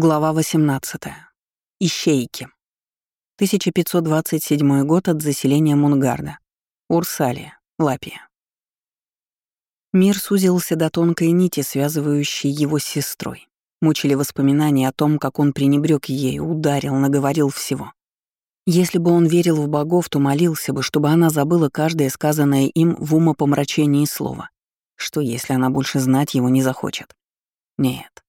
Глава 18. Ищейки. 1527 год от заселения Мунгарда. Урсалия, Лапия. Мир сузился до тонкой нити, связывающей его с сестрой. Мучили воспоминания о том, как он пренебрег ей, ударил, наговорил всего. Если бы он верил в богов, то молился бы, чтобы она забыла каждое сказанное им в умопомрачении слово. Что, если она больше знать его не захочет? Нет,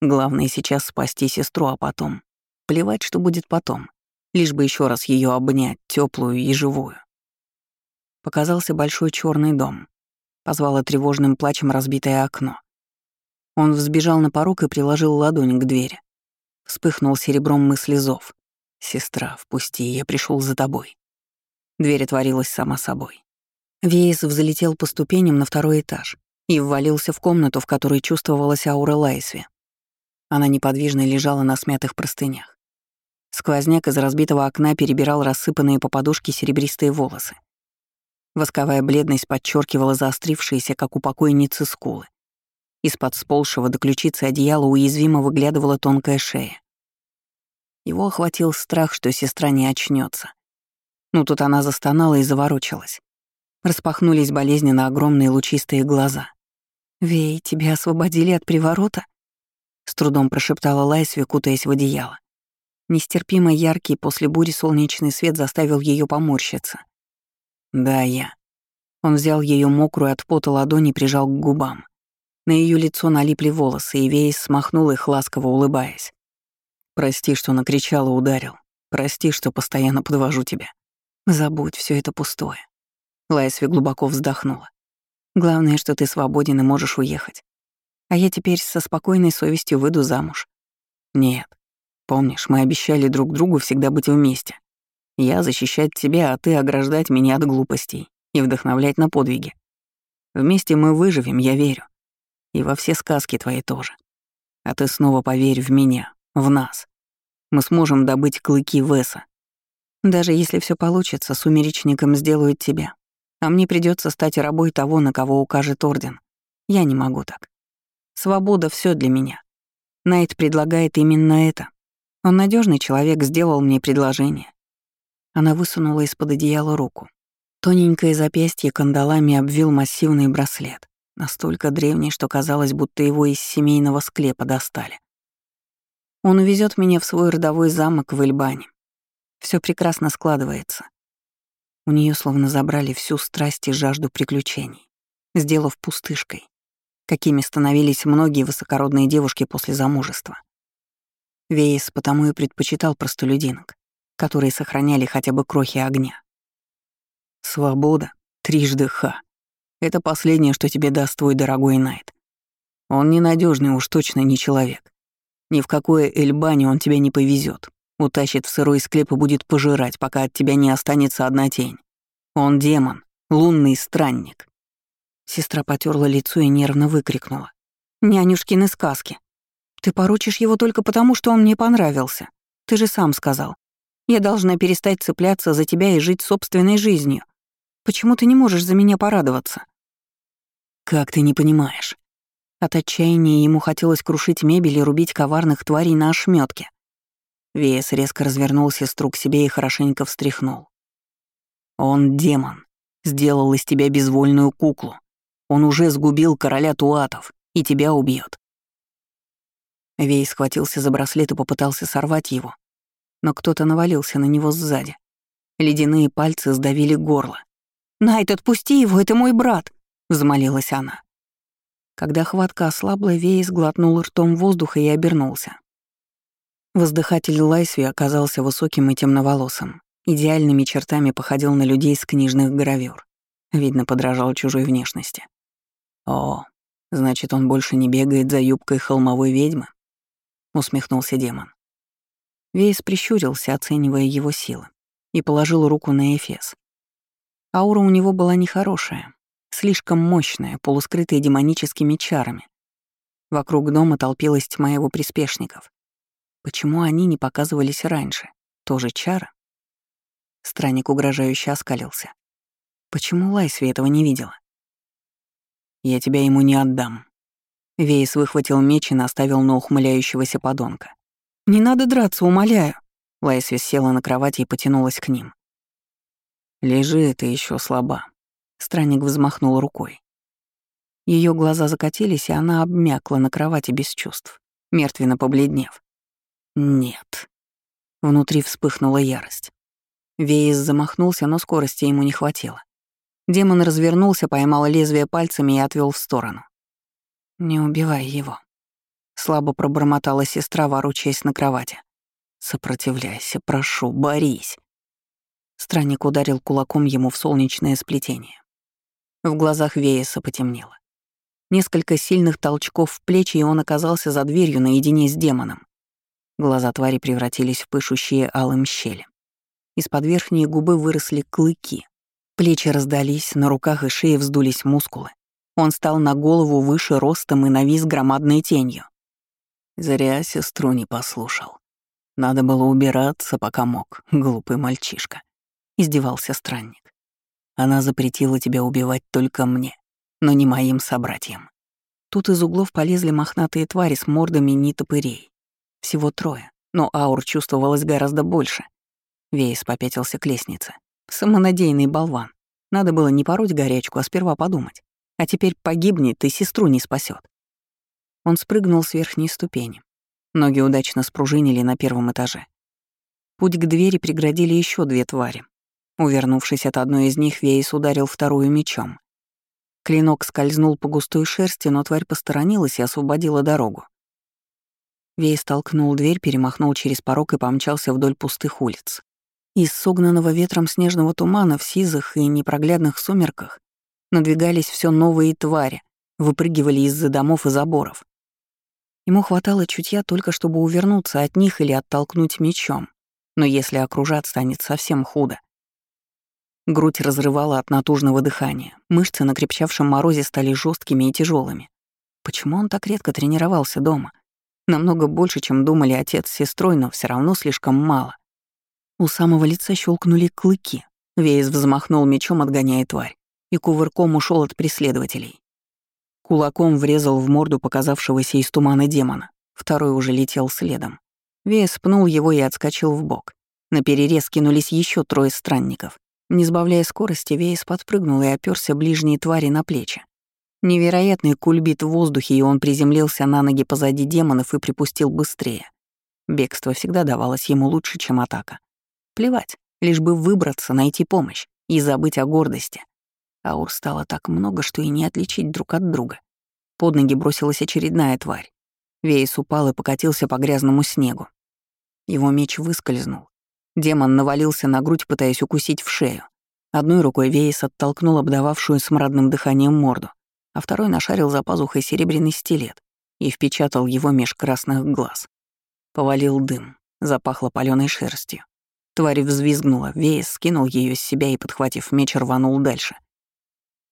Главное сейчас спасти сестру, а потом... Плевать, что будет потом. Лишь бы еще раз ее обнять, теплую и живую. Показался большой черный дом. Позвало тревожным плачем разбитое окно. Он взбежал на порог и приложил ладонь к двери. Вспыхнул серебром мысли зов. «Сестра, впусти, я пришел за тобой». Дверь отворилась сама собой. Вейс взлетел по ступеням на второй этаж и ввалился в комнату, в которой чувствовалась аура Лайсви. Она неподвижно лежала на смятых простынях. Сквозняк из разбитого окна перебирал рассыпанные по подушке серебристые волосы. Восковая бледность подчеркивала заострившиеся, как у покойницы, скулы. Из-под сползшего до ключицы одеяла уязвимо выглядывала тонкая шея. Его охватил страх, что сестра не очнется. Ну тут она застонала и заворочилась. Распахнулись болезненно огромные лучистые глаза. «Вей, тебя освободили от приворота?» С трудом прошептала Лайсви, кутаясь в одеяло. Нестерпимо яркий после бури солнечный свет заставил ее поморщиться. «Да, я». Он взял ее мокрую от пота ладонь и прижал к губам. На ее лицо налипли волосы, и Вейс смахнул их, ласково улыбаясь. «Прости, что накричала, ударил. Прости, что постоянно подвожу тебя. Забудь, все это пустое». Лайсви глубоко вздохнула. «Главное, что ты свободен и можешь уехать. А я теперь со спокойной совестью выйду замуж. Нет. Помнишь, мы обещали друг другу всегда быть вместе. Я защищать тебя, а ты ограждать меня от глупостей и вдохновлять на подвиги. Вместе мы выживем, я верю. И во все сказки твои тоже. А ты снова поверь в меня, в нас. Мы сможем добыть клыки Веса. Даже если все получится, сумеречником сделают тебя. А мне придется стать рабой того, на кого укажет Орден. Я не могу так. Свобода — все для меня. Найт предлагает именно это. Он надежный человек, сделал мне предложение. Она высунула из-под одеяла руку. Тоненькое запястье кандалами обвил массивный браслет, настолько древний, что казалось, будто его из семейного склепа достали. Он увезет меня в свой родовой замок в Эльбане. Все прекрасно складывается. У нее словно забрали всю страсть и жажду приключений, сделав пустышкой какими становились многие высокородные девушки после замужества. Вейс потому и предпочитал простолюдинок, которые сохраняли хотя бы крохи огня. Свобода, трижды ха. Это последнее, что тебе даст твой дорогой Найт. Он ненадежный, уж точно не человек. Ни в какое Эльбани он тебя не повезет. Утащит в сырой склеп и будет пожирать, пока от тебя не останется одна тень. Он демон, лунный странник. Сестра потерла лицо и нервно выкрикнула. «Нянюшкины сказки. Ты поручишь его только потому, что он мне понравился. Ты же сам сказал. Я должна перестать цепляться за тебя и жить собственной жизнью. Почему ты не можешь за меня порадоваться?» «Как ты не понимаешь?» От отчаяния ему хотелось крушить мебель и рубить коварных тварей на ошметке. Вес резко развернул сестру к себе и хорошенько встряхнул. «Он демон. Сделал из тебя безвольную куклу. Он уже сгубил короля Туатов и тебя убьет. Вей схватился за браслет и попытался сорвать его, но кто-то навалился на него сзади. Ледяные пальцы сдавили горло. «Найт, отпусти его, это мой брат!» — взмолилась она. Когда хватка ослабла, Вей сглотнул ртом воздуха и обернулся. Воздыхатель Лайсви оказался высоким и темноволосым. Идеальными чертами походил на людей с книжных гравюр. Видно, подражал чужой внешности. «О, значит, он больше не бегает за юбкой холмовой ведьмы?» — усмехнулся демон. Вейс прищурился, оценивая его силы, и положил руку на Эфес. Аура у него была нехорошая, слишком мощная, полускрытая демоническими чарами. Вокруг дома толпилась тьма его приспешников. Почему они не показывались раньше? Тоже чары? Странник угрожающе оскалился. Почему Лайсви этого не видела? Я тебя ему не отдам». Вейс выхватил меч и наставил на ухмыляющегося подонка. «Не надо драться, умоляю!» Лайсвис села на кровати и потянулась к ним. «Лежи, ты еще слаба». Странник взмахнул рукой. Ее глаза закатились, и она обмякла на кровати без чувств, мертвенно побледнев. «Нет». Внутри вспыхнула ярость. Вейс замахнулся, но скорости ему не хватило. Демон развернулся, поймал лезвие пальцами и отвел в сторону. «Не убивай его», — слабо пробормотала сестра, ворочаясь на кровати. «Сопротивляйся, прошу, борись». Странник ударил кулаком ему в солнечное сплетение. В глазах Вееса потемнело. Несколько сильных толчков в плечи, и он оказался за дверью наедине с демоном. Глаза твари превратились в пышущие алым щели. Из-под верхней губы выросли клыки. Плечи раздались, на руках и шее вздулись мускулы. Он стал на голову выше ростом и навис громадной тенью. Зря сестру не послушал. Надо было убираться, пока мог, глупый мальчишка. Издевался странник. Она запретила тебя убивать только мне, но не моим собратьям. Тут из углов полезли мохнатые твари с мордами нитопырей. Всего трое, но аур чувствовалось гораздо больше — Вейс попятился к лестнице. Самонадеянный болван. Надо было не пороть горячку, а сперва подумать. А теперь погибнет и сестру не спасет. Он спрыгнул с верхней ступени. Ноги удачно спружинили на первом этаже. Путь к двери преградили еще две твари. Увернувшись от одной из них, Вейс ударил вторую мечом. Клинок скользнул по густой шерсти, но тварь посторонилась и освободила дорогу. Вейс толкнул дверь, перемахнул через порог и помчался вдоль пустых улиц. Из согнанного ветром снежного тумана в сизых и непроглядных сумерках надвигались все новые твари, выпрыгивали из-за домов и заборов. Ему хватало чутья только чтобы увернуться от них или оттолкнуть мечом, но если окружат, станет совсем худо. Грудь разрывала от натужного дыхания, мышцы на крепчавшем морозе стали жесткими и тяжелыми. Почему он так редко тренировался дома? Намного больше, чем думали отец с сестрой, но все равно слишком мало. У самого лица щелкнули клыки. Вейс взмахнул мечом, отгоняя тварь, и кувырком ушел от преследователей. Кулаком врезал в морду показавшегося из тумана демона. Второй уже летел следом. Вейс пнул его и отскочил в бок. На перерез кинулись еще трое странников. Не сбавляя скорости, Вейс подпрыгнул и оперся ближней твари на плечи. Невероятный кульбит в воздухе, и он приземлился на ноги позади демонов и припустил быстрее. Бегство всегда давалось ему лучше, чем атака. Плевать, лишь бы выбраться, найти помощь и забыть о гордости. Аур стало так много, что и не отличить друг от друга. Под ноги бросилась очередная тварь. Вейс упал и покатился по грязному снегу. Его меч выскользнул. Демон навалился на грудь, пытаясь укусить в шею. Одной рукой Вейс оттолкнул обдававшую смрадным дыханием морду, а второй нашарил за пазухой серебряный стилет и впечатал его меж красных глаз. Повалил дым, запахло палёной шерстью. Тварь взвизгнула, Вейс скинул ее с себя и, подхватив меч, рванул дальше.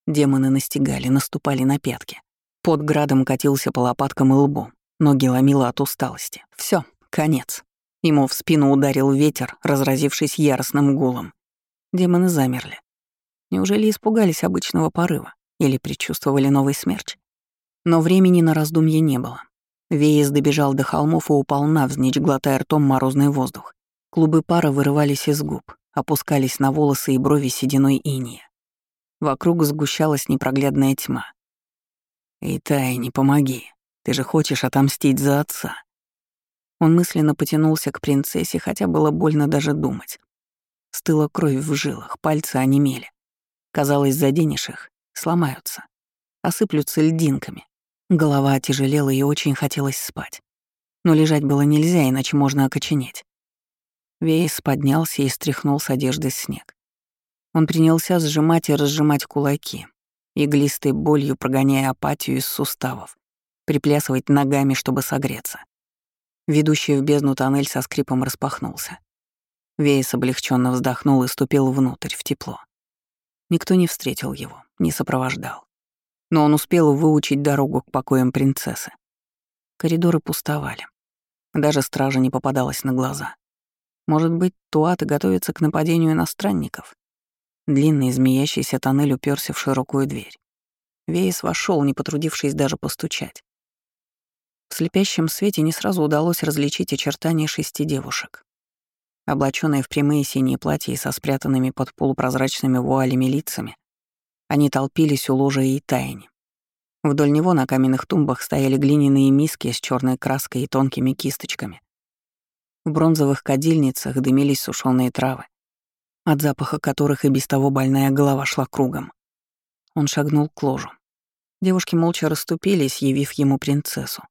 Демоны настигали, наступали на пятки. Под градом катился по лопаткам и лбу, ноги ломило от усталости. Все, конец. Ему в спину ударил ветер, разразившись яростным гулом. Демоны замерли. Неужели испугались обычного порыва или предчувствовали новый смерч? Но времени на раздумье не было. Веес добежал до холмов и упал навзничь, глотая ртом морозный воздух. Клубы пара вырывались из губ, опускались на волосы и брови сединой иния. Вокруг сгущалась непроглядная тьма. «Итай, не помоги. Ты же хочешь отомстить за отца». Он мысленно потянулся к принцессе, хотя было больно даже думать. Стыла кровь в жилах, пальцы онемели. Казалось, заденешь их, сломаются, осыплются льдинками. Голова отяжелела и очень хотелось спать. Но лежать было нельзя, иначе можно окоченеть. Вейс поднялся и стряхнул с одежды снег. Он принялся сжимать и разжимать кулаки, иглистой болью прогоняя апатию из суставов, приплясывать ногами, чтобы согреться. Ведущий в бездну тоннель со скрипом распахнулся. Вейс облегченно вздохнул и ступил внутрь, в тепло. Никто не встретил его, не сопровождал. Но он успел выучить дорогу к покоям принцессы. Коридоры пустовали. Даже стража не попадалась на глаза. Может быть, Туата готовится к нападению иностранников? Длинный змеящийся тоннель уперся в широкую дверь. Вейс вошел, не потрудившись даже постучать. В слепящем свете не сразу удалось различить очертания шести девушек. Облаченные в прямые синие платья и со спрятанными под полупрозрачными вуалями лицами, они толпились у ложа и таяни. Вдоль него на каменных тумбах стояли глиняные миски с черной краской и тонкими кисточками. В бронзовых кадильницах дымились сушеные травы, от запаха которых и без того больная голова шла кругом. Он шагнул к ложу. Девушки молча расступились, явив ему принцессу,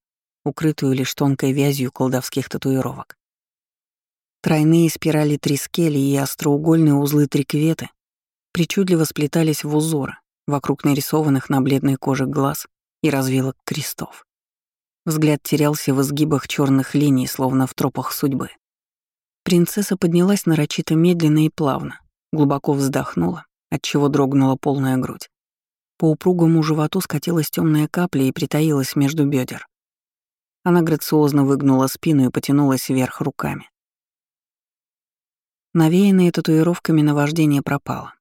укрытую лишь тонкой вязью колдовских татуировок. Тройные спирали трискели и остроугольные узлы трикветы причудливо сплетались в узоры вокруг нарисованных на бледной коже глаз и развилок крестов. Взгляд терялся в изгибах черных линий, словно в тропах судьбы. Принцесса поднялась нарочито медленно и плавно, глубоко вздохнула, отчего дрогнула полная грудь. По упругому животу скатилась темная капля и притаилась между бедер. Она грациозно выгнула спину и потянулась вверх руками. Навеянное татуировками наваждение пропало.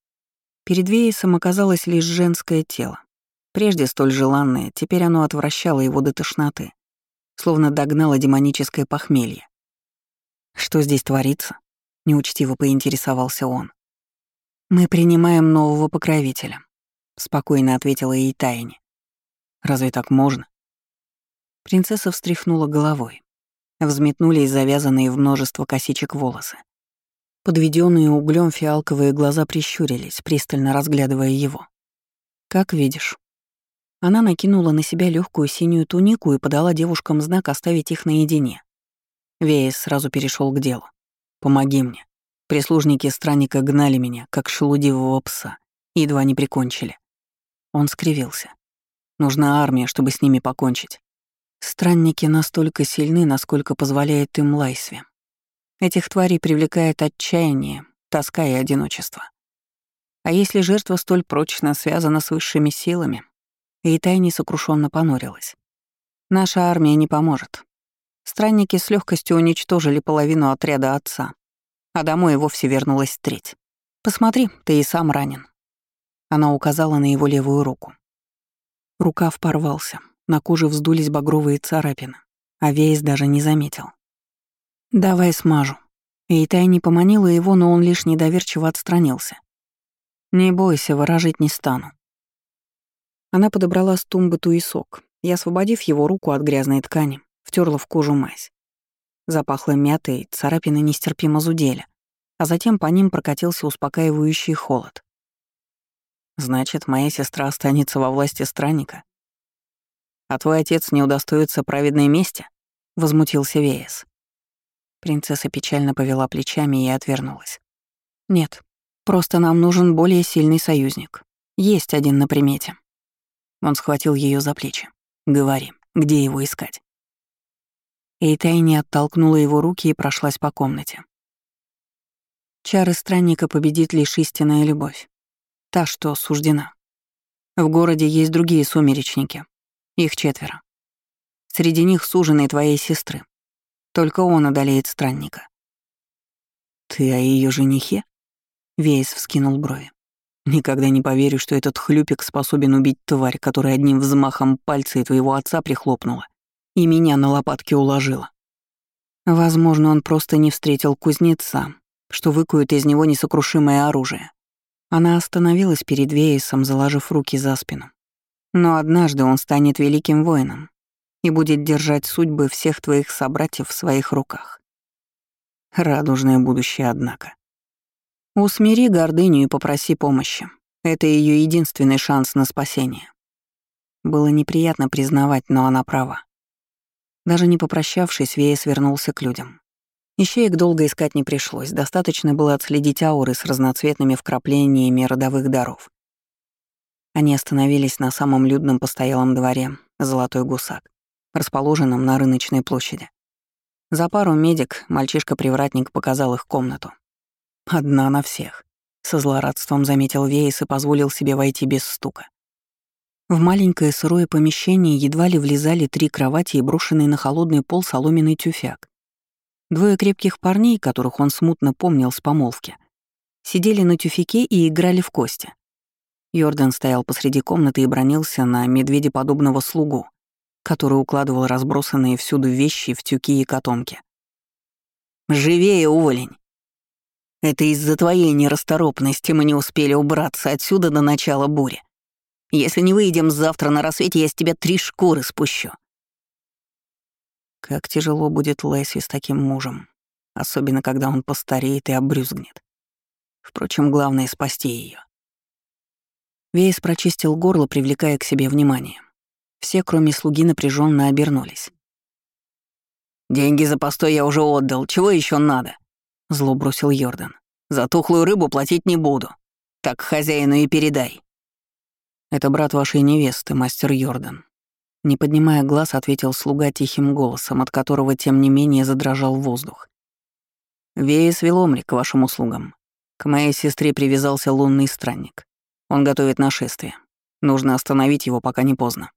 Перед Вейсом оказалось лишь женское тело. Прежде столь желанное, теперь оно отвращало его до тошноты, словно догнало демоническое похмелье. «Что здесь творится?» — неучтиво поинтересовался он. «Мы принимаем нового покровителя», — спокойно ответила ей Тайни. «Разве так можно?» Принцесса встряхнула головой. Взметнулись завязанные в множество косичек волосы. Подведенные углем фиалковые глаза прищурились, пристально разглядывая его. «Как видишь». Она накинула на себя легкую синюю тунику и подала девушкам знак оставить их наедине. Веес сразу перешел к делу. «Помоги мне. Прислужники странника гнали меня, как шелудивого пса, едва не прикончили. Он скривился. Нужна армия, чтобы с ними покончить. Странники настолько сильны, насколько позволяет им Лайсве. Этих тварей привлекает отчаяние, тоска и одиночество. А если жертва столь прочно связана с высшими силами, и тайне сокрушенно понорилась. Наша армия не поможет. Странники с легкостью уничтожили половину отряда отца, а домой и вовсе вернулась треть. Посмотри, ты и сам ранен. Она указала на его левую руку. Рукав порвался, на коже вздулись багровые царапины, а Вейс даже не заметил. «Давай смажу». Эйтай не поманила его, но он лишь недоверчиво отстранился. «Не бойся, выражить не стану». Она подобрала с тумбы туесок и, освободив его руку от грязной ткани, втерла в кожу мазь. Запахло мятой, царапины нестерпимо зудели, а затем по ним прокатился успокаивающий холод. Значит, моя сестра останется во власти странника? А твой отец не удостоится праведной мести? Возмутился Веес. Принцесса печально повела плечами и отвернулась. Нет, просто нам нужен более сильный союзник. Есть один на примете. Он схватил ее за плечи. Говори, где его искать? Эйтайни оттолкнула его руки и прошлась по комнате. Чары странника победит лишь истинная любовь та, что суждена. В городе есть другие сумеречники. Их четверо. Среди них суженые твоей сестры. Только он одолеет странника. Ты о ее женихе? Вейс вскинул брови. Никогда не поверю, что этот хлюпик способен убить тварь, которая одним взмахом пальца и твоего отца прихлопнула и меня на лопатки уложила. Возможно, он просто не встретил кузнеца, что выкует из него несокрушимое оружие. Она остановилась перед Вейсом, заложив руки за спину. Но однажды он станет великим воином и будет держать судьбы всех твоих собратьев в своих руках. Радужное будущее, однако. Усмири гордыню и попроси помощи. Это ее единственный шанс на спасение. Было неприятно признавать, но она права. Даже не попрощавшись, Вейс вернулся к людям. Ищеек долго искать не пришлось, достаточно было отследить ауры с разноцветными вкраплениями родовых даров. Они остановились на самом людном постоялом дворе «Золотой гусак», расположенном на рыночной площади. За пару медик мальчишка-привратник показал их комнату. «Одна на всех», — со злорадством заметил Вейс и позволил себе войти без стука. В маленькое сырое помещение едва ли влезали три кровати и брошенный на холодный пол соломенный тюфяк. Двое крепких парней, которых он смутно помнил с помолвки, сидели на тюфике и играли в кости. Йордан стоял посреди комнаты и бронился на медведеподобного слугу, который укладывал разбросанные всюду вещи в тюки и котомки. «Живее, уволень! Это из-за твоей нерасторопности мы не успели убраться отсюда до начала бури. Если не выйдем завтра на рассвете, я с тебя три шкуры спущу». Как тяжело будет Лэсси с таким мужем, особенно когда он постареет и обрюзгнет. Впрочем, главное — спасти ее. Вейс прочистил горло, привлекая к себе внимание. Все, кроме слуги, напряженно обернулись. «Деньги за постой я уже отдал, чего еще надо?» — зло бросил Йордан. «За тухлую рыбу платить не буду. Так хозяину и передай». «Это брат вашей невесты, мастер Йордан». Не поднимая глаз, ответил слуга тихим голосом, от которого, тем не менее, задрожал воздух. «Веес Веломри к вашим услугам. К моей сестре привязался лунный странник. Он готовит нашествие. Нужно остановить его, пока не поздно».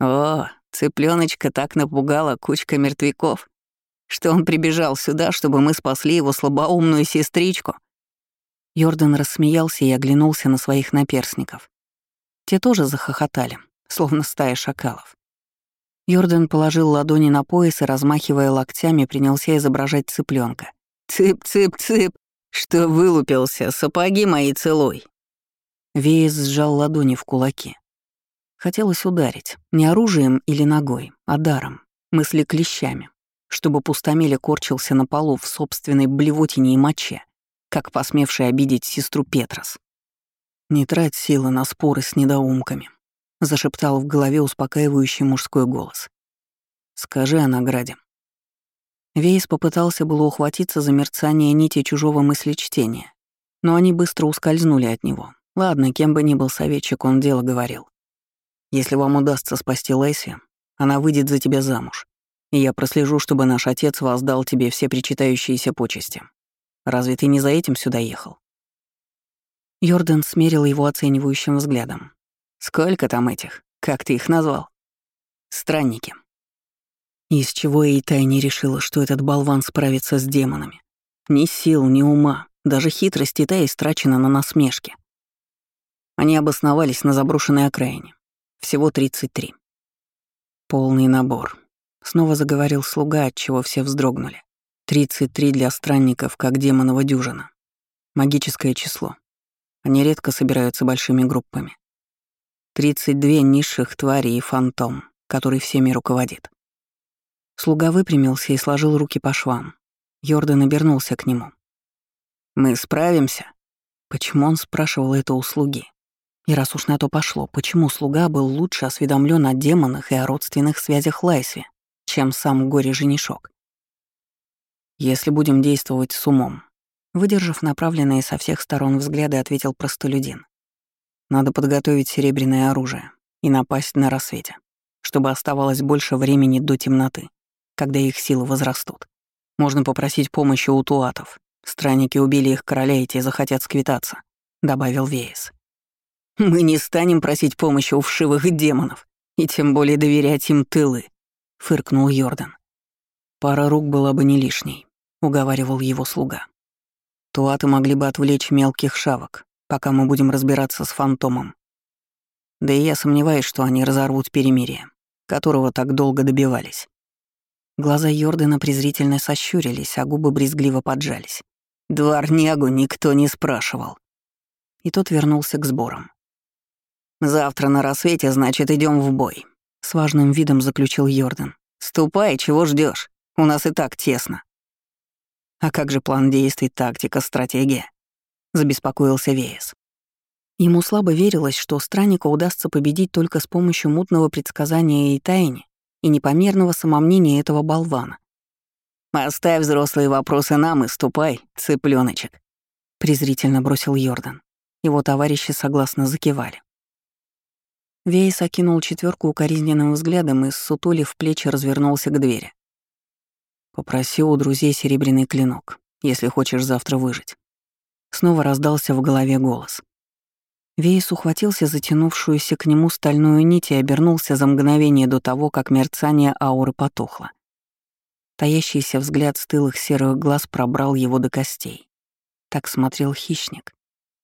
«О, цыпленочка так напугала кучка мертвяков, что он прибежал сюда, чтобы мы спасли его слабоумную сестричку». Йордан рассмеялся и оглянулся на своих наперсников. Те тоже захохотали, словно стая шакалов. Йордан положил ладони на пояс и, размахивая локтями, принялся изображать цыпленка. «Цып-цып-цып! Что вылупился? Сапоги мои целуй!» Веес сжал ладони в кулаки. Хотелось ударить, не оружием или ногой, а даром, мысли клещами, чтобы пустомеле корчился на полу в собственной блевотине и моче, как посмевший обидеть сестру Петрос. «Не трать силы на споры с недоумками», — зашептал в голове успокаивающий мужской голос. «Скажи о награде». Вейс попытался было ухватиться за мерцание нити чужого мыслечтения, но они быстро ускользнули от него, Ладно, кем бы ни был советчик, он дело говорил. Если вам удастся спасти Лэйси, она выйдет за тебя замуж, я прослежу, чтобы наш отец воздал тебе все причитающиеся почести. Разве ты не за этим сюда ехал?» Йордан смерил его оценивающим взглядом. «Сколько там этих? Как ты их назвал?» «Странники». Из чего и не решила, что этот болван справится с демонами. Ни сил, ни ума, даже хитрость Итай истрачена на насмешки. Они обосновались на заброшенной окраине. Всего 33. Полный набор. Снова заговорил слуга, от чего все вздрогнули. 33 для странников, как демонова дюжина. Магическое число. Они редко собираются большими группами. 32 низших тварей и фантом, который всеми руководит. Слуга выпрямился и сложил руки по швам. Йордан обернулся к нему. «Мы справимся?» Почему он спрашивал это у слуги? И раз уж на то пошло, почему слуга был лучше осведомлен о демонах и о родственных связях Лайсви, чем сам горе-женишок? Если будем действовать с умом, выдержав направленные со всех сторон взгляды, ответил простолюдин. Надо подготовить серебряное оружие и напасть на рассвете, чтобы оставалось больше времени до темноты, когда их силы возрастут. Можно попросить помощи у туатов. Странники убили их короля, и те захотят сквитаться», — добавил Веес. Мы не станем просить помощи у вшивых демонов, и тем более доверять им тылы», — фыркнул Йордан. «Пара рук была бы не лишней», — уговаривал его слуга. «Туаты могли бы отвлечь мелких шавок, пока мы будем разбираться с фантомом. Да и я сомневаюсь, что они разорвут перемирие, которого так долго добивались». Глаза Йордана презрительно сощурились, а губы брезгливо поджались. «Дворнягу никто не спрашивал». И тот вернулся к сборам. «Завтра на рассвете, значит, идем в бой», — с важным видом заключил Йордан. «Ступай, чего ждешь? У нас и так тесно». «А как же план действий, тактика, стратегия?» — забеспокоился Веес. Ему слабо верилось, что страннику удастся победить только с помощью мутного предсказания и тайны и непомерного самомнения этого болвана. «Оставь взрослые вопросы нам и ступай, цыпленочек», — презрительно бросил Йордан. Его товарищи согласно закивали. Вейс окинул четверку укоризненным взглядом и, сутулив плечи, развернулся к двери. «Попроси у друзей серебряный клинок, если хочешь завтра выжить». Снова раздался в голове голос. Вейс ухватился за тянувшуюся к нему стальную нить и обернулся за мгновение до того, как мерцание ауры потухло. Таящийся взгляд стылых серых глаз пробрал его до костей. Так смотрел хищник,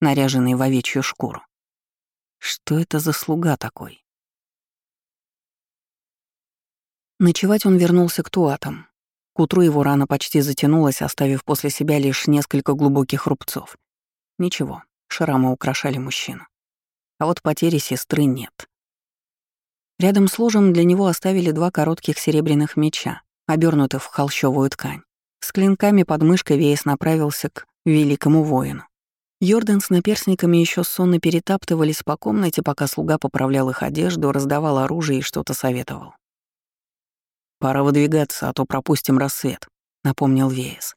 наряженный в овечью шкуру. Что это за слуга такой? Ночевать он вернулся к туатам. К утру его рана почти затянулась, оставив после себя лишь несколько глубоких рубцов. Ничего, шрамы украшали мужчину. А вот потери сестры нет. Рядом с ложем для него оставили два коротких серебряных меча, обернутых в холщовую ткань. С клинками под мышкой Вейс направился к великому воину. Йордан с наперсниками еще сонно перетаптывались по комнате, пока слуга поправлял их одежду, раздавал оружие и что-то советовал. «Пора выдвигаться, а то пропустим рассвет», — напомнил Веес.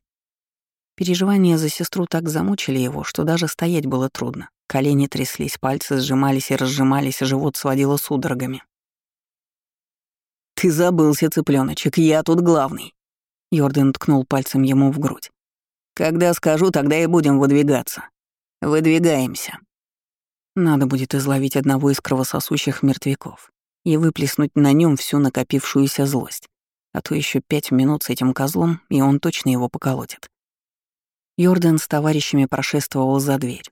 Переживания за сестру так замучили его, что даже стоять было трудно. Колени тряслись, пальцы сжимались и разжимались, живот сводило судорогами. «Ты забылся, цыпленочек, я тут главный!» Йордан ткнул пальцем ему в грудь. «Когда скажу, тогда и будем выдвигаться. Выдвигаемся». Надо будет изловить одного из кровососущих мертвяков и выплеснуть на нем всю накопившуюся злость. А то еще пять минут с этим козлом, и он точно его поколотит. Йордан с товарищами прошествовал за дверь.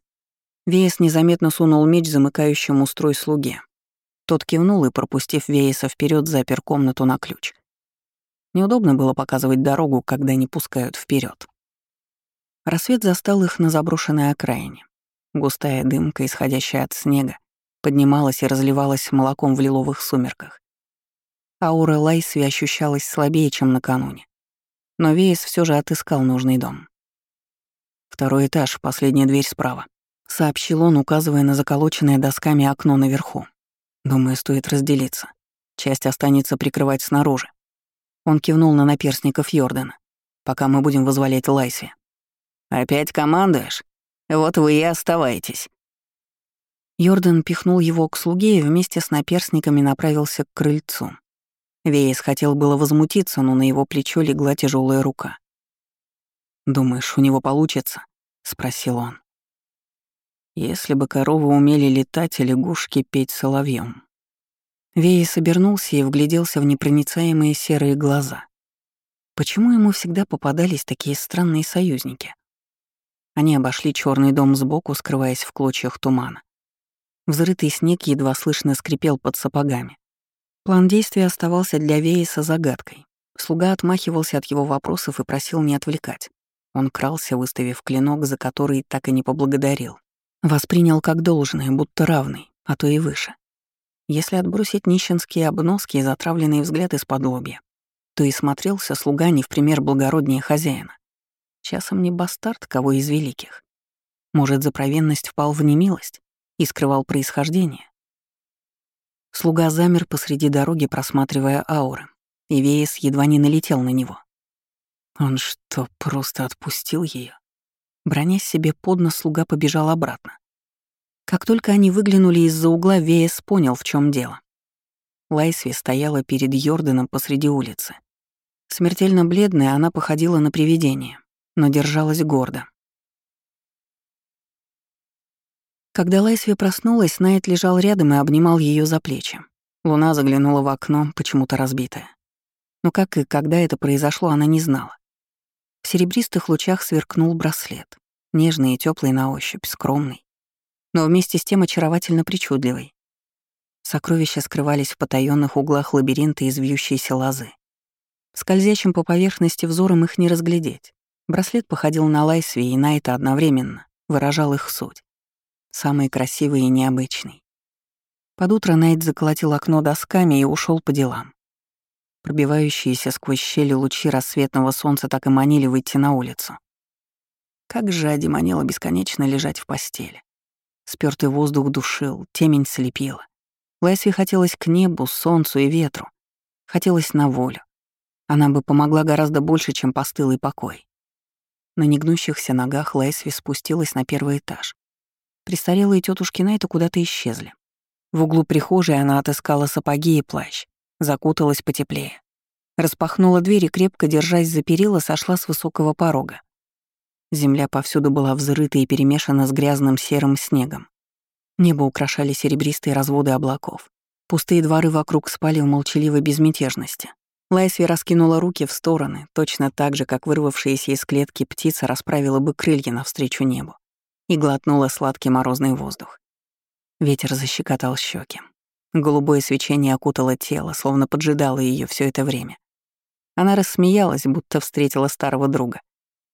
Веес незаметно сунул меч замыкающему строй слуге, тот кивнул и, пропустив Вейса вперед, запер комнату на ключ. Неудобно было показывать дорогу, когда не пускают вперед. Рассвет застал их на заброшенной окраине. Густая дымка, исходящая от снега, поднималась и разливалась молоком в лиловых сумерках. Аура Лайсви ощущалась слабее, чем накануне. Но Вейс все же отыскал нужный дом. «Второй этаж, последняя дверь справа», — сообщил он, указывая на заколоченное досками окно наверху. Думаю, стоит разделиться. Часть останется прикрывать снаружи. Он кивнул на наперсников Йордана, пока мы будем вызволять Лайсви. «Опять командуешь? Вот вы и оставайтесь». Йордан пихнул его к слуге и вместе с наперсниками направился к крыльцу. Вейс хотел было возмутиться, но на его плечо легла тяжелая рука. «Думаешь, у него получится?» — спросил он. Если бы коровы умели летать, а лягушки петь соловьем. Веес обернулся и вгляделся в непроницаемые серые глаза. Почему ему всегда попадались такие странные союзники? Они обошли черный дом сбоку, скрываясь в клочьях тумана. Взрытый снег едва слышно скрипел под сапогами. План действия оставался для Вееса загадкой. Слуга отмахивался от его вопросов и просил не отвлекать. Он крался, выставив клинок, за который так и не поблагодарил. Воспринял как должное, будто равный, а то и выше. Если отбросить нищенские обноски и затравленный взгляд из-под то и смотрелся слуга не в пример благороднее хозяина. Часом не бастард кого из великих. Может, за провинность впал в немилость и скрывал происхождение? Слуга замер посреди дороги, просматривая ауры, и Веес едва не налетел на него. Он что, просто отпустил ее? Бронясь себе под нос, слуга побежал обратно. Как только они выглянули из-за угла, Веес понял, в чем дело. Лайсви стояла перед Йорданом посреди улицы. Смертельно бледная, она походила на привидение, но держалась гордо. Когда Лайсви проснулась, Найт лежал рядом и обнимал ее за плечи. Луна заглянула в окно, почему-то разбитое. Но как и когда это произошло, она не знала. В серебристых лучах сверкнул браслет, нежный и теплый на ощупь, скромный, но вместе с тем очаровательно причудливый. Сокровища скрывались в потаенных углах лабиринта из вьющейся лозы. Скользящим по поверхности взором их не разглядеть. Браслет походил на Лайсви и Найта одновременно, выражал их суть. Самый красивый и необычный. Под утро Найт заколотил окно досками и ушел по делам. Пробивающиеся сквозь щели лучи рассветного солнца так и манили выйти на улицу. Как же одеманело бесконечно лежать в постели. Спёртый воздух душил, темень слепила. Лэсви хотелось к небу, солнцу и ветру. Хотелось на волю. Она бы помогла гораздо больше, чем постылый покой. На негнущихся ногах Лэсви спустилась на первый этаж. Престарелые тетушки Найта куда-то исчезли. В углу прихожей она отыскала сапоги и плащ закуталась потеплее. Распахнула дверь и, крепко держась за перила, сошла с высокого порога. Земля повсюду была взрыта и перемешана с грязным серым снегом. Небо украшали серебристые разводы облаков. Пустые дворы вокруг спали в молчаливой безмятежности. Лайсви раскинула руки в стороны, точно так же, как вырвавшаяся из клетки птица расправила бы крылья навстречу небу и глотнула сладкий морозный воздух. Ветер защекотал щеки. Голубое свечение окутало тело, словно поджидало ее все это время. Она рассмеялась, будто встретила старого друга,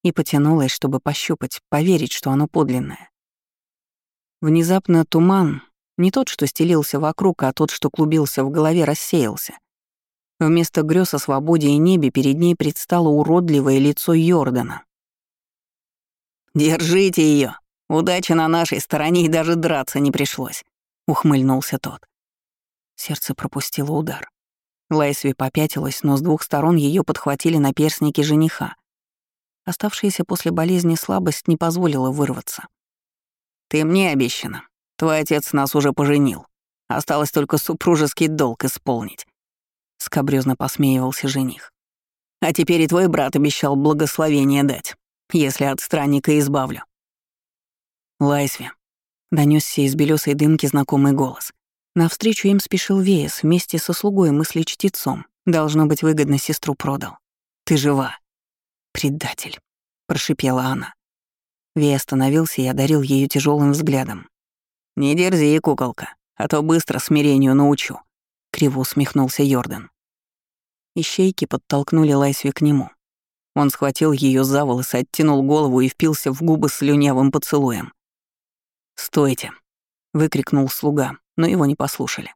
и потянулась, чтобы пощупать, поверить, что оно подлинное. Внезапно туман, не тот, что стелился вокруг, а тот, что клубился в голове, рассеялся. Вместо грез о свободе и небе перед ней предстало уродливое лицо Йордана. «Держите ее! Удача на нашей стороне и даже драться не пришлось!» — ухмыльнулся тот. Сердце пропустило удар. Лайсви попятилась, но с двух сторон ее подхватили наперсники жениха. Оставшаяся после болезни слабость не позволила вырваться. «Ты мне обещана. Твой отец нас уже поженил. Осталось только супружеский долг исполнить», — скобрёзно посмеивался жених. «А теперь и твой брат обещал благословение дать, если от странника избавлю». «Лайсви», — донесся из белесой дымки знакомый голос. Навстречу им спешил Веес вместе со слугой мысли-чтецом. Должно быть, выгодно сестру продал. Ты жива. Предатель, прошипела она. Вей остановился и одарил ее тяжелым взглядом. «Не дерзи, куколка, а то быстро смирению научу», — криво усмехнулся Йордан. Ищейки подтолкнули Лайсви к нему. Он схватил ее за волосы, оттянул голову и впился в губы слюнявым поцелуем. «Стойте!» — выкрикнул слуга, но его не послушали.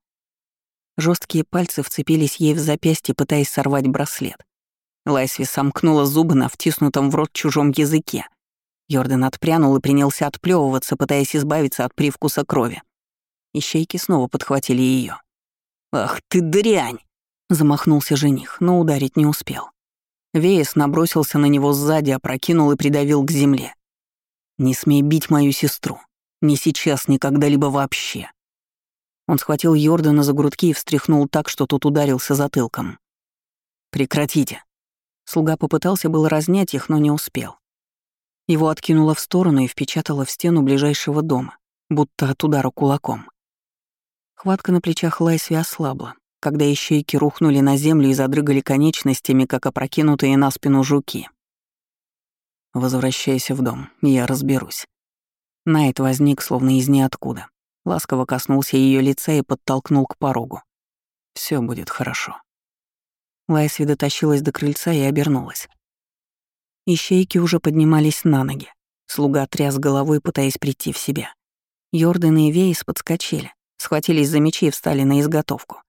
Жесткие пальцы вцепились ей в запястье, пытаясь сорвать браслет. Лайсви сомкнула зубы на втиснутом в рот чужом языке. Йордан отпрянул и принялся отплевываться, пытаясь избавиться от привкуса крови. Ищейки снова подхватили ее. «Ах ты дрянь!» — замахнулся жених, но ударить не успел. Веес набросился на него сзади, опрокинул и придавил к земле. «Не смей бить мою сестру. Ни сейчас, ни когда-либо вообще. Он схватил Йордана за грудки и встряхнул так, что тот ударился затылком. «Прекратите!» Слуга попытался было разнять их, но не успел. Его откинуло в сторону и впечатало в стену ближайшего дома, будто от удара кулаком. Хватка на плечах Лайсви ослабла, когда ищейки рухнули на землю и задрыгали конечностями, как опрокинутые на спину жуки. «Возвращайся в дом, я разберусь». Найт возник словно из ниоткуда. Ласково коснулся ее лица и подтолкнул к порогу. Все будет хорошо. Лайсви дотащилась до крыльца и обернулась. Ищейки уже поднимались на ноги. Слуга тряс головой, пытаясь прийти в себя. Йордан и Вейс подскочили, схватились за мечи и встали на изготовку.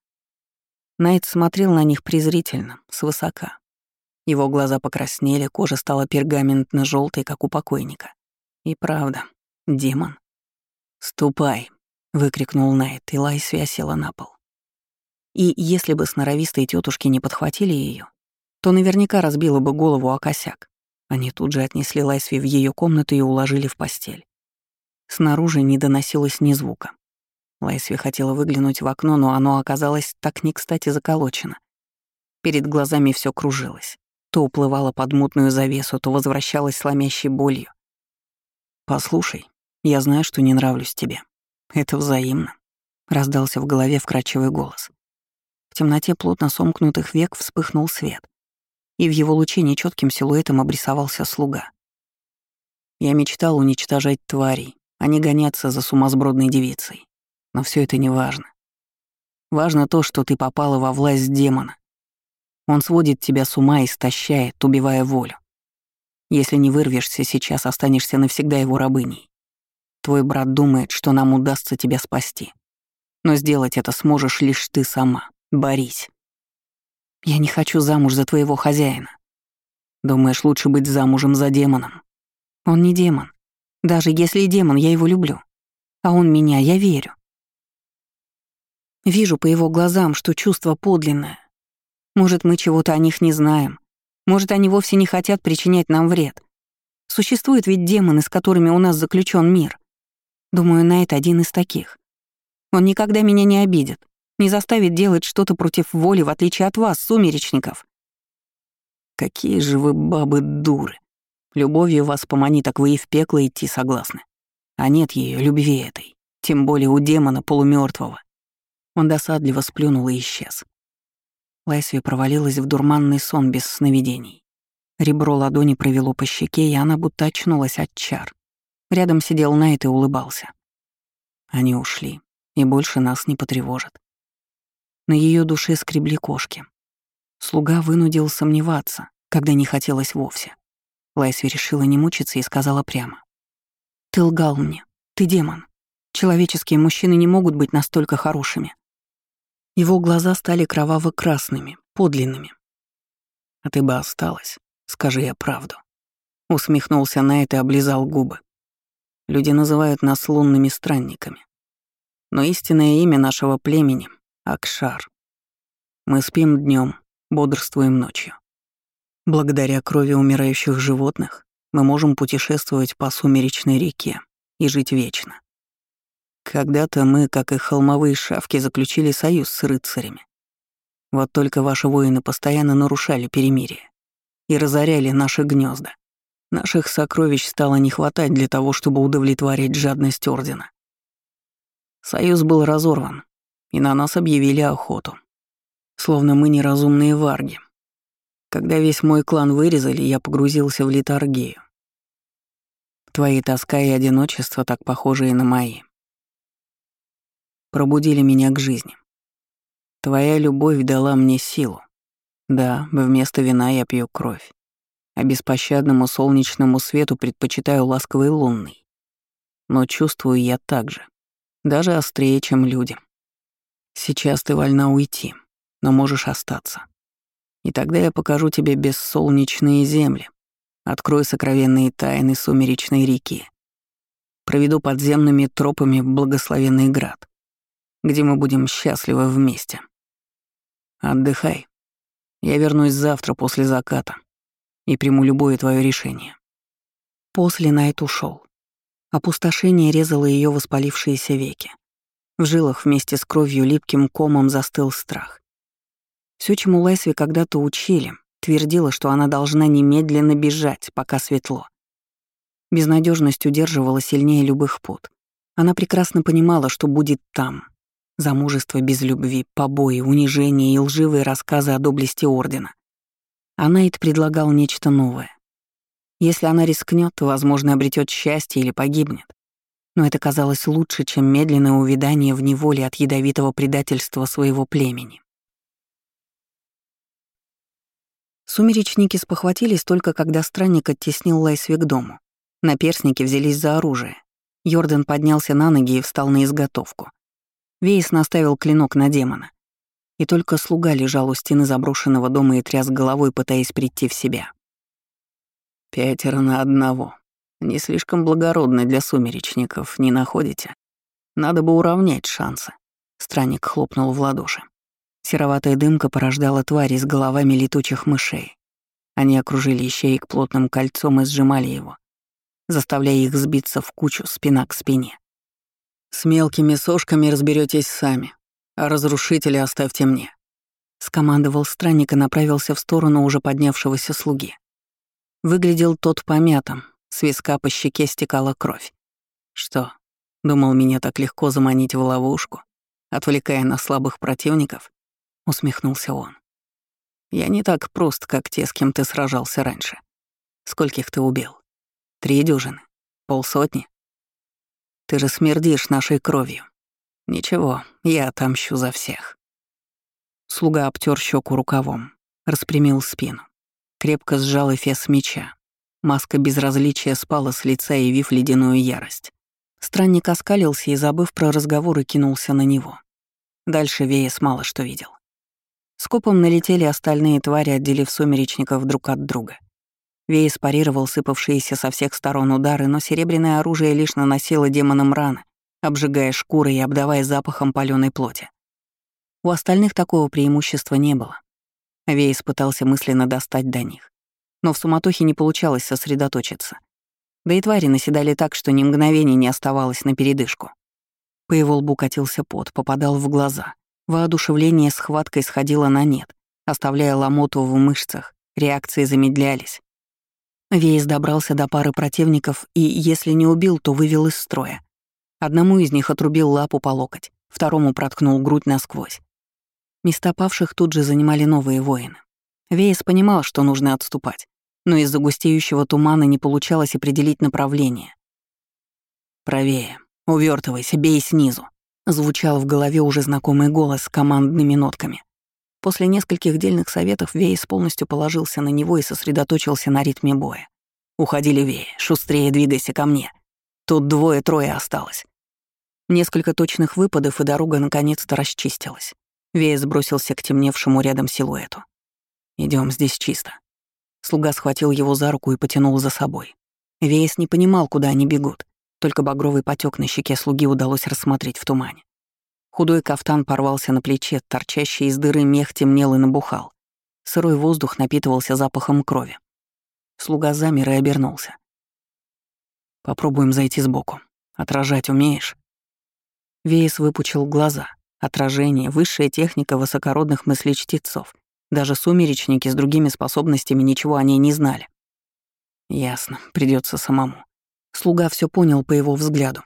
Найт смотрел на них презрительно, свысока. Его глаза покраснели, кожа стала пергаментно желтой как у покойника. И правда, демон. «Ступай», — выкрикнул Найт, и Лайсви осела на пол. И если бы сноровистые тетушки не подхватили ее, то наверняка разбила бы голову о косяк. Они тут же отнесли Лайсви в ее комнату и уложили в постель. Снаружи не доносилось ни звука. Лайсви хотела выглянуть в окно, но оно оказалось так не кстати заколочено. Перед глазами все кружилось. То уплывало под мутную завесу, то возвращалось сломящей болью. «Послушай, я знаю, что не нравлюсь тебе. Это взаимно», — раздался в голове вкрадчивый голос. В темноте плотно сомкнутых век вспыхнул свет, и в его луче нечетким силуэтом обрисовался слуга. Я мечтал уничтожать тварей, а не гоняться за сумасбродной девицей. Но все это не важно. Важно то, что ты попала во власть демона. Он сводит тебя с ума и истощает, убивая волю. Если не вырвешься сейчас, останешься навсегда его рабыней. Твой брат думает, что нам удастся тебя спасти. Но сделать это сможешь лишь ты сама. Борись. Я не хочу замуж за твоего хозяина. Думаешь, лучше быть замужем за демоном? Он не демон. Даже если демон, я его люблю. А он меня, я верю. Вижу по его глазам, что чувство подлинное. Может, мы чего-то о них не знаем. Может, они вовсе не хотят причинять нам вред. Существуют ведь демоны, с которыми у нас заключен мир. Думаю, Найт один из таких. Он никогда меня не обидит, не заставит делать что-то против воли, в отличие от вас, сумеречников. Какие же вы бабы дуры. Любовью вас помани, так вы и в пекло идти согласны. А нет ее любви этой, тем более у демона полумертвого. Он досадливо сплюнул и исчез. Лайсви провалилась в дурманный сон без сновидений. Ребро ладони провело по щеке, и она будто очнулась от чар. Рядом сидел Найт и улыбался. Они ушли, и больше нас не потревожат. На ее душе скребли кошки. Слуга вынудил сомневаться, когда не хотелось вовсе. Лайсви решила не мучиться и сказала прямо. «Ты лгал мне. Ты демон. Человеческие мужчины не могут быть настолько хорошими». Его глаза стали кроваво-красными, подлинными. «А ты бы осталась, скажи я правду». Усмехнулся Найт и облизал губы. Люди называют нас лунными странниками. Но истинное имя нашего племени — Акшар. Мы спим днем, бодрствуем ночью. Благодаря крови умирающих животных мы можем путешествовать по сумеречной реке и жить вечно. Когда-то мы, как и холмовые шавки, заключили союз с рыцарями. Вот только ваши воины постоянно нарушали перемирие и разоряли наши гнезда. Наших сокровищ стало не хватать для того, чтобы удовлетворить жадность Ордена. Союз был разорван, и на нас объявили охоту. Словно мы неразумные варги. Когда весь мой клан вырезали, я погрузился в литургию. Твои тоска и одиночество, так похожие на мои, пробудили меня к жизни. Твоя любовь дала мне силу. Да, вместо вина я пью кровь а беспощадному солнечному свету предпочитаю ласковый лунный. Но чувствую я так же, даже острее, чем люди. Сейчас ты вольна уйти, но можешь остаться. И тогда я покажу тебе бессолнечные земли, открою сокровенные тайны сумеречной реки, проведу подземными тропами благословенный град, где мы будем счастливы вместе. Отдыхай. Я вернусь завтра после заката и приму любое твое решение». После Найт ушел. Опустошение резало ее воспалившиеся веки. В жилах вместе с кровью липким комом застыл страх. Все, чему Лайсви когда-то учили, твердила, что она должна немедленно бежать, пока светло. Безнадежность удерживала сильнее любых пут. Она прекрасно понимала, что будет там. Замужество без любви, побои, унижения и лживые рассказы о доблести Ордена. А Найт предлагал нечто новое. Если она рискнет, возможно, обретет счастье или погибнет. Но это казалось лучше, чем медленное увядание в неволе от ядовитого предательства своего племени. Сумеречники спохватились только когда странник оттеснил Лайсви дому. Наперсники взялись за оружие. Йордан поднялся на ноги и встал на изготовку. Вейс наставил клинок на демона и только слуга лежал у стены заброшенного дома и тряс головой, пытаясь прийти в себя. «Пятеро на одного. Не слишком благородно для сумеречников, не находите? Надо бы уравнять шансы». Странник хлопнул в ладоши. Сероватая дымка порождала твари с головами летучих мышей. Они окружили ищеек плотным кольцом и сжимали его, заставляя их сбиться в кучу спина к спине. «С мелкими сошками разберетесь сами а разрушителя оставьте мне», — скомандовал странник и направился в сторону уже поднявшегося слуги. Выглядел тот помятым, с виска по щеке стекала кровь. «Что, думал меня так легко заманить в ловушку, отвлекая на слабых противников?» — усмехнулся он. «Я не так прост, как те, с кем ты сражался раньше. Скольких ты убил? Три дюжины? Полсотни? Ты же смердишь нашей кровью. Ничего, я отомщу за всех. Слуга обтер щеку рукавом, распрямил спину. Крепко сжал эфес меча. Маска безразличия спала с лица, явив ледяную ярость. Странник оскалился и, забыв про разговор, и кинулся на него. Дальше Веес мало что видел. Скопом налетели остальные твари, отделив сумеречников друг от друга. Веес парировал сыпавшиеся со всех сторон удары, но серебряное оружие лишь наносило демонам раны, обжигая шкуры и обдавая запахом паленой плоти. У остальных такого преимущества не было. Вейс пытался мысленно достать до них, но в суматохе не получалось сосредоточиться. Да и твари наседали так, что ни мгновения не оставалось на передышку. По его лбу катился пот, попадал в глаза. Воодушевление схваткой сходило на нет, оставляя ломоту в мышцах, реакции замедлялись. Вейс добрался до пары противников и, если не убил, то вывел из строя. Одному из них отрубил лапу по локоть, второму проткнул грудь насквозь. Места павших тут же занимали новые воины. Вейс понимал, что нужно отступать, но из-за густеющего тумана не получалось определить направление. «Правее, увертывайся, бей снизу», — Звучал в голове уже знакомый голос с командными нотками. После нескольких дельных советов Вейс полностью положился на него и сосредоточился на ритме боя. «Уходи левее, шустрее двигайся ко мне. Тут двое-трое осталось». Несколько точных выпадов, и дорога наконец-то расчистилась. Вейс бросился к темневшему рядом силуэту. Идем, здесь чисто». Слуга схватил его за руку и потянул за собой. Вейс не понимал, куда они бегут. Только багровый потек на щеке слуги удалось рассмотреть в тумане. Худой кафтан порвался на плече, торчащий из дыры мех темнел и набухал. Сырой воздух напитывался запахом крови. Слуга замер и обернулся. «Попробуем зайти сбоку. Отражать умеешь?» Вейс выпучил глаза. Отражение — высшая техника высокородных мыслечтецов. Даже сумеречники с другими способностями ничего о ней не знали. Ясно, придется самому. Слуга все понял по его взгляду.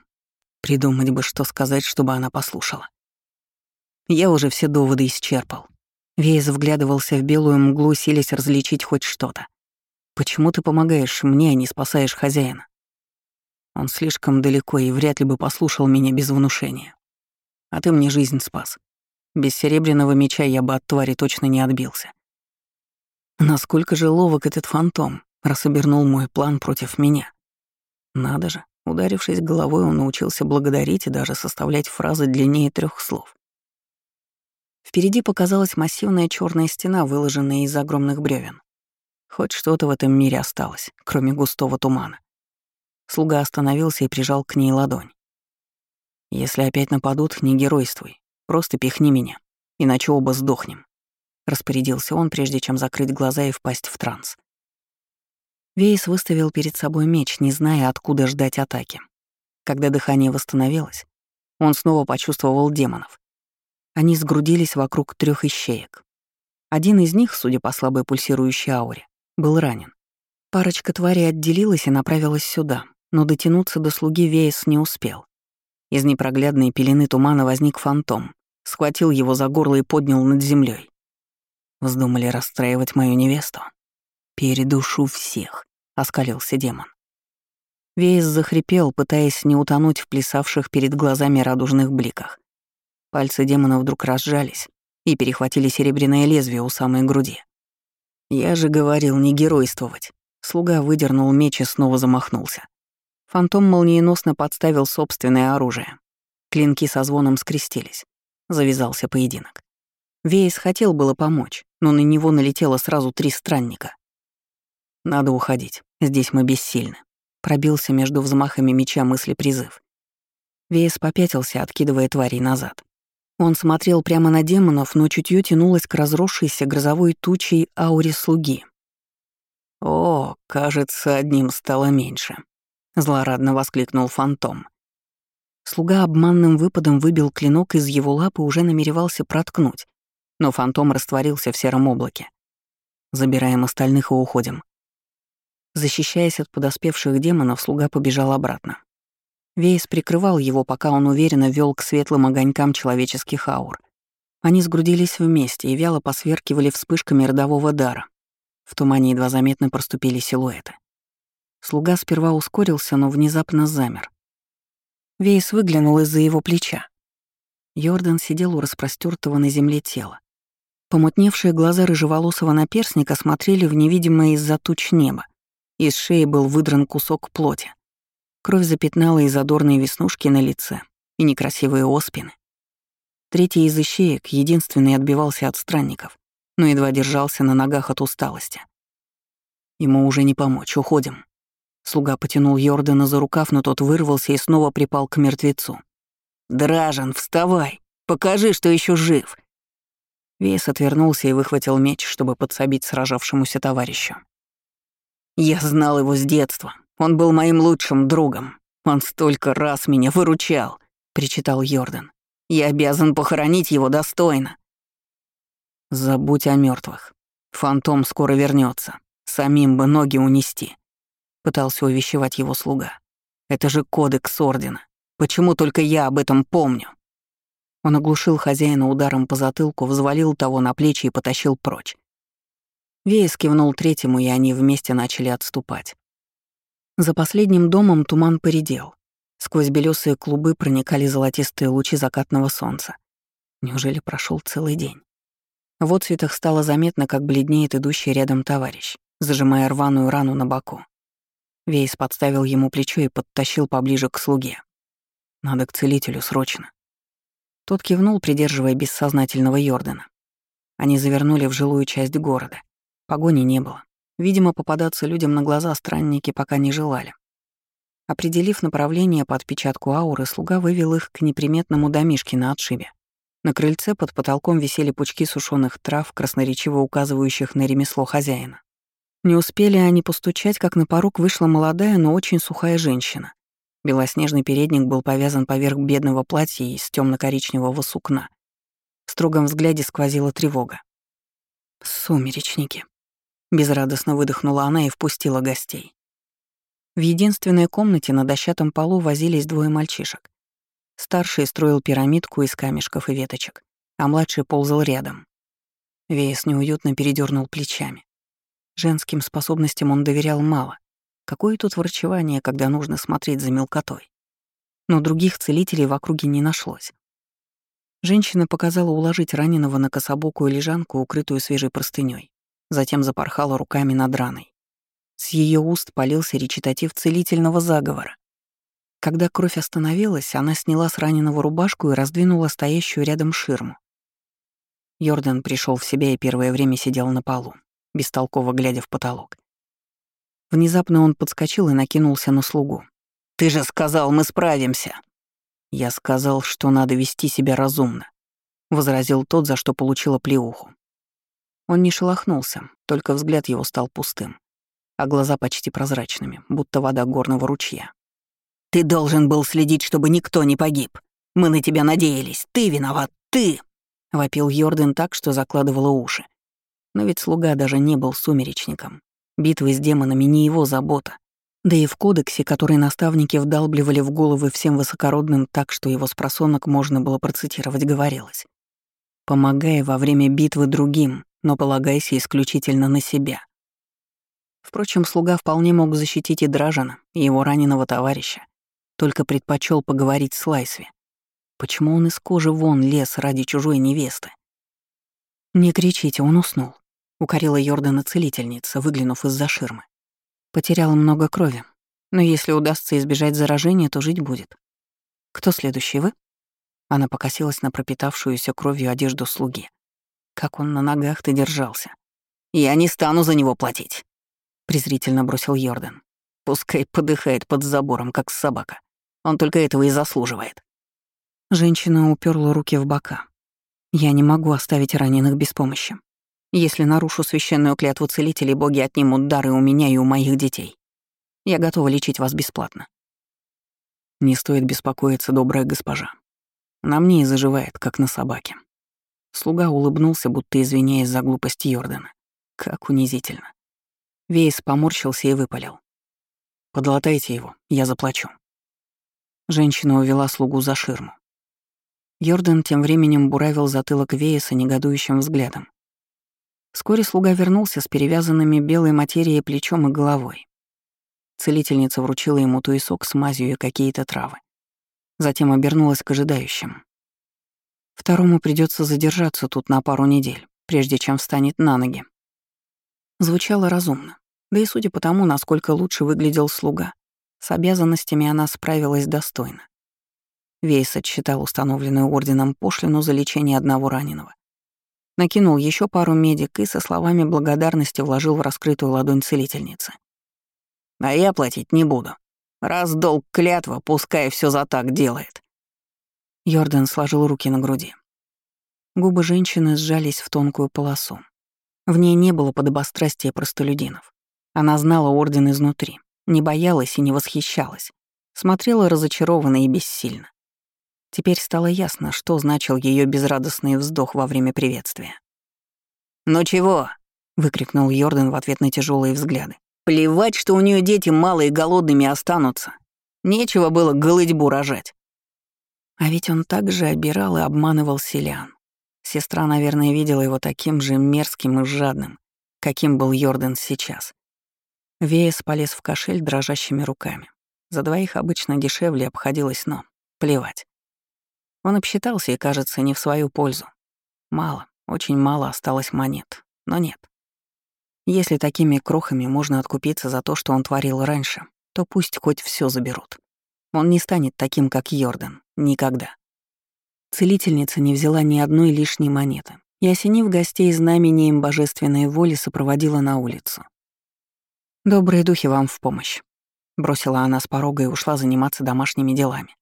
Придумать бы, что сказать, чтобы она послушала. Я уже все доводы исчерпал. Вейс вглядывался в белую мглу, силясь различить хоть что-то. «Почему ты помогаешь мне, а не спасаешь хозяина?» Он слишком далеко и вряд ли бы послушал меня без внушения. А ты мне жизнь спас. Без серебряного меча я бы от твари точно не отбился. Насколько же ловок этот фантом, раз обернул мой план против меня. Надо же, ударившись головой, он научился благодарить и даже составлять фразы длиннее трех слов. Впереди показалась массивная черная стена, выложенная из огромных бревен. Хоть что-то в этом мире осталось, кроме густого тумана. Слуга остановился и прижал к ней ладонь. «Если опять нападут, не геройствуй. Просто пихни меня, иначе оба сдохнем», — распорядился он, прежде чем закрыть глаза и впасть в транс. Вейс выставил перед собой меч, не зная, откуда ждать атаки. Когда дыхание восстановилось, он снова почувствовал демонов. Они сгрудились вокруг трех ищеек. Один из них, судя по слабой пульсирующей ауре, был ранен. Парочка тварей отделилась и направилась сюда, но дотянуться до слуги Вейс не успел. Из непроглядной пелены тумана возник фантом, схватил его за горло и поднял над землей. Вздумали расстраивать мою невесту? Передушу всех, оскалился демон. Вейс захрипел, пытаясь не утонуть в плясавших перед глазами радужных бликах. Пальцы демона вдруг разжались и перехватили серебряное лезвие у самой груди. Я же говорил не геройствовать. Слуга выдернул меч и снова замахнулся. Фантом молниеносно подставил собственное оружие. Клинки со звоном скрестились. Завязался поединок. Вейс хотел было помочь, но на него налетело сразу три странника. «Надо уходить, здесь мы бессильны», — пробился между взмахами меча мысли призыв. Вейс попятился, откидывая тварей назад. Он смотрел прямо на демонов, но чутье тянулось к разросшейся грозовой тучей ауре слуги. «О, кажется, одним стало меньше», — злорадно воскликнул фантом. Слуга обманным выпадом выбил клинок из его лапы и уже намеревался проткнуть, но фантом растворился в сером облаке. «Забираем остальных и уходим». Защищаясь от подоспевших демонов, слуга побежал обратно. Вейс прикрывал его, пока он уверенно вел к светлым огонькам человеческих аур. Они сгрудились вместе и вяло посверкивали вспышками родового дара. В тумане едва заметно проступили силуэты. Слуга сперва ускорился, но внезапно замер. Вейс выглянул из-за его плеча. Йордан сидел у распростертого на земле тела. Помутневшие глаза рыжеволосого наперсника смотрели в невидимое из-за туч небо. Из шеи был выдран кусок плоти. Кровь запятнала и задорные веснушки на лице, и некрасивые оспины. Третий из ищеек, единственный, отбивался от странников, но едва держался на ногах от усталости. Ему уже не помочь, уходим. Слуга потянул Йордана за рукав, но тот вырвался и снова припал к мертвецу. «Дражен, вставай! Покажи, что еще жив!» Вейс отвернулся и выхватил меч, чтобы подсобить сражавшемуся товарищу. «Я знал его с детства. Он был моим лучшим другом. Он столько раз меня выручал», — причитал Йордан. «Я обязан похоронить его достойно». «Забудь о мертвых. Фантом скоро вернется. Самим бы ноги унести», пытался увещевать его слуга. «Это же кодекс Ордена. Почему только я об этом помню?» Он оглушил хозяина ударом по затылку, взвалил того на плечи и потащил прочь. Вейс кивнул третьему, и они вместе начали отступать. За последним домом туман поредел. Сквозь белесые клубы проникали золотистые лучи закатного солнца. Неужели прошел целый день? В отцветах стало заметно, как бледнеет идущий рядом товарищ, зажимая рваную рану на боку. Вейс подставил ему плечо и подтащил поближе к слуге. «Надо к целителю срочно». Тот кивнул, придерживая бессознательного Йордана. Они завернули в жилую часть города. Погони не было. Видимо, попадаться людям на глаза странники пока не желали. Определив направление по отпечатку ауры, слуга вывел их к неприметному домишке на отшибе. На крыльце под потолком висели пучки сушеных трав, красноречиво указывающих на ремесло хозяина. Не успели они постучать, как на порог вышла молодая, но очень сухая женщина. Белоснежный передник был повязан поверх бедного платья из темно коричневого сукна. В строгом взгляде сквозила тревога. «Сумеречники», — безрадостно выдохнула она и впустила гостей. В единственной комнате на дощатом полу возились двое мальчишек. Старший строил пирамидку из камешков и веточек, а младший ползал рядом. Вейс неуютно передернул плечами. Женским способностям он доверял мало. Какое тут врачевание, когда нужно смотреть за мелкотой? Но других целителей в округе не нашлось. Женщина показала уложить раненого на кособокую лежанку, укрытую свежей простыней. Затем запорхала руками над раной. С ее уст полился речитатив целительного заговора. Когда кровь остановилась, она сняла с раненого рубашку и раздвинула стоящую рядом ширму. Йордан пришел в себя и первое время сидел на полу бестолково глядя в потолок. Внезапно он подскочил и накинулся на слугу. «Ты же сказал, мы справимся!» «Я сказал, что надо вести себя разумно», — возразил тот, за что получила плеуху. Он не шелохнулся, только взгляд его стал пустым, а глаза почти прозрачными, будто вода горного ручья. «Ты должен был следить, чтобы никто не погиб. Мы на тебя надеялись. Ты виноват, ты!» — вопил Йорден так, что закладывало уши. Но ведь слуга даже не был сумеречником. Битвы с демонами не его забота. Да и в кодексе, который наставники вдалбливали в головы всем высокородным так, что его спросонок можно было процитировать, говорилось. «Помогай во время битвы другим, но полагайся исключительно на себя». Впрочем, слуга вполне мог защитить и Дражана, и его раненого товарища, только предпочел поговорить с Лайсви. Почему он из кожи вон лез ради чужой невесты? «Не кричите, он уснул», укорила Йордана целительница, выглянув из-за ширмы. Потеряла много крови, но если удастся избежать заражения, то жить будет. Кто следующий, вы? Она покосилась на пропитавшуюся кровью одежду слуги. Как он на ногах-то держался. «Я не стану за него платить», — презрительно бросил Йордан. «Пускай подыхает под забором, как собака. Он только этого и заслуживает». Женщина уперла руки в бока. «Я не могу оставить раненых без помощи. Если нарушу священную клятву целителей, боги отнимут дары у меня и у моих детей. Я готова лечить вас бесплатно. Не стоит беспокоиться, добрая госпожа. На мне и заживает, как на собаке. Слуга улыбнулся, будто извиняясь за глупость Йордана. Как унизительно. Вейс поморщился и выпалил. «Подлатайте его, я заплачу». Женщина увела слугу за ширму. Йордан тем временем буравил затылок Вейса негодующим взглядом. Вскоре слуга вернулся с перевязанными белой материей плечом и головой. Целительница вручила ему туесок с мазью и какие-то травы. Затем обернулась к ожидающим. Второму придется задержаться тут на пару недель, прежде чем встанет на ноги. Звучало разумно, да и судя по тому, насколько лучше выглядел слуга, с обязанностями она справилась достойно. Вейс отсчитал установленную орденом пошлину за лечение одного раненого накинул еще пару медик и со словами благодарности вложил в раскрытую ладонь целительницы. «А я платить не буду. Раз долг клятва, пускай все за так делает». Йордан сложил руки на груди. Губы женщины сжались в тонкую полосу. В ней не было подобострастия простолюдинов. Она знала Орден изнутри, не боялась и не восхищалась, смотрела разочарованно и бессильно. Теперь стало ясно, что значил ее безрадостный вздох во время приветствия. «Ну чего?» — выкрикнул Йордан в ответ на тяжелые взгляды. «Плевать, что у нее дети малые и голодными останутся. Нечего было голытьбу рожать». А ведь он также обирал и обманывал селян. Сестра, наверное, видела его таким же мерзким и жадным, каким был Йордан сейчас. Веес полез в кошель дрожащими руками. За двоих обычно дешевле обходилось, но плевать. Он обсчитался и, кажется, не в свою пользу. Мало, очень мало осталось монет, но нет. Если такими крохами можно откупиться за то, что он творил раньше, то пусть хоть все заберут. Он не станет таким, как Йордан. Никогда. Целительница не взяла ни одной лишней монеты и, осенив гостей знамением божественной воли, сопроводила на улицу. «Добрые духи вам в помощь», — бросила она с порога и ушла заниматься домашними делами.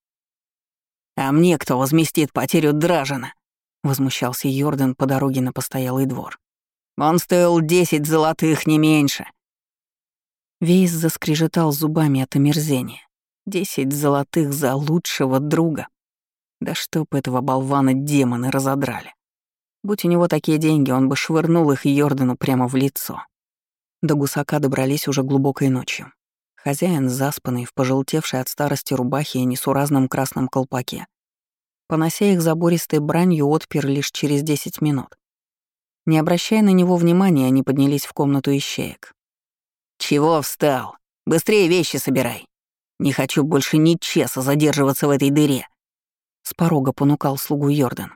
«А мне кто возместит потерю Дражина?» — возмущался Йордан по дороге на постоялый двор. «Он стоил десять золотых, не меньше». Вейс заскрежетал зубами от омерзения. Десять золотых за лучшего друга. Да чтоб этого болвана демоны разодрали. Будь у него такие деньги, он бы швырнул их Йордану прямо в лицо. До гусака добрались уже глубокой ночью. Хозяин, заспанный, в пожелтевшей от старости рубахе и несуразном красном колпаке, понося их забористой бранью, отпер лишь через десять минут. Не обращая на него внимания, они поднялись в комнату ищеек. «Чего встал? Быстрее вещи собирай. Не хочу больше ни часа задерживаться в этой дыре». С порога понукал слугу Йордан.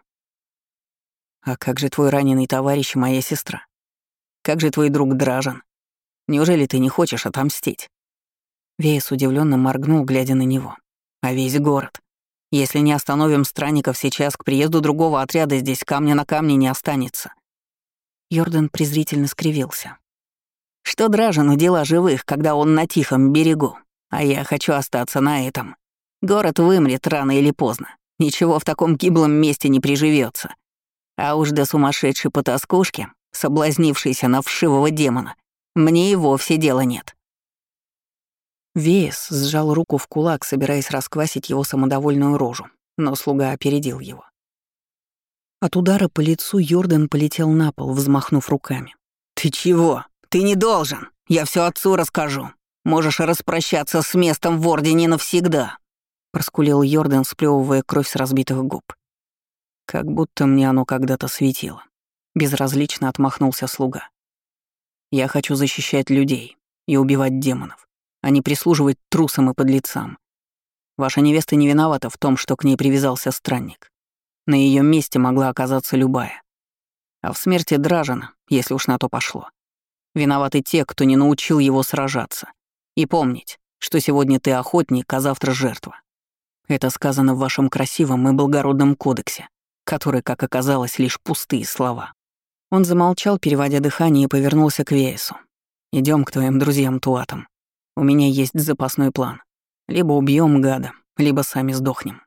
«А как же твой раненый товарищ и моя сестра? Как же твой друг Дражен? Неужели ты не хочешь отомстить?» Вейс удивленно моргнул, глядя на него. «А весь город. Если не остановим странников сейчас, к приезду другого отряда здесь камня на камне не останется». Йордан презрительно скривился. «Что Дражену дела живых, когда он на тихом берегу? А я хочу остаться на этом. Город вымрет рано или поздно. Ничего в таком гиблом месте не приживется. А уж до сумасшедшей потаскушки, соблазнившейся на вшивого демона, мне и вовсе дела нет. Вес сжал руку в кулак, собираясь расквасить его самодовольную рожу, но слуга опередил его. От удара по лицу Йордан полетел на пол, взмахнув руками. «Ты чего? Ты не должен! Я все отцу расскажу! Можешь распрощаться с местом в Ордене навсегда!» Проскулил Йордан, сплевывая кровь с разбитых губ. Как будто мне оно когда-то светило. Безразлично отмахнулся слуга. Я хочу защищать людей и убивать демонов, а не прислуживать трусам и подлецам. Ваша невеста не виновата в том, что к ней привязался странник. На ее месте могла оказаться любая. А в смерти Дражана, если уж на то пошло, виноваты те, кто не научил его сражаться. И помнить, что сегодня ты охотник, а завтра жертва. Это сказано в вашем красивом и благородном кодексе, который, как оказалось, лишь пустые слова. Он замолчал, переводя дыхание, и повернулся к Вейсу. Идем к твоим друзьям Туатам. У меня есть запасной план. Либо убьем гада, либо сами сдохнем».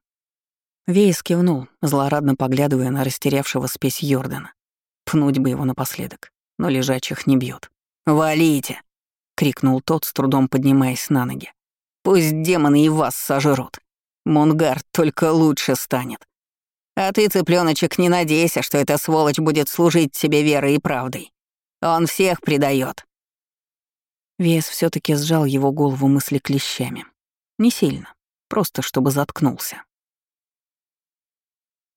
Вейс кивнул, злорадно поглядывая на растерявшего спесь Йордана. Пнуть бы его напоследок, но лежачих не бьют. «Валите!» — крикнул тот, с трудом поднимаясь на ноги. «Пусть демоны и вас сожрут. Мунгард только лучше станет. А ты, цыпленочек, не надейся, что эта сволочь будет служить тебе верой и правдой. Он всех предает. Вес все таки сжал его голову мысли клещами. Не сильно, просто чтобы заткнулся.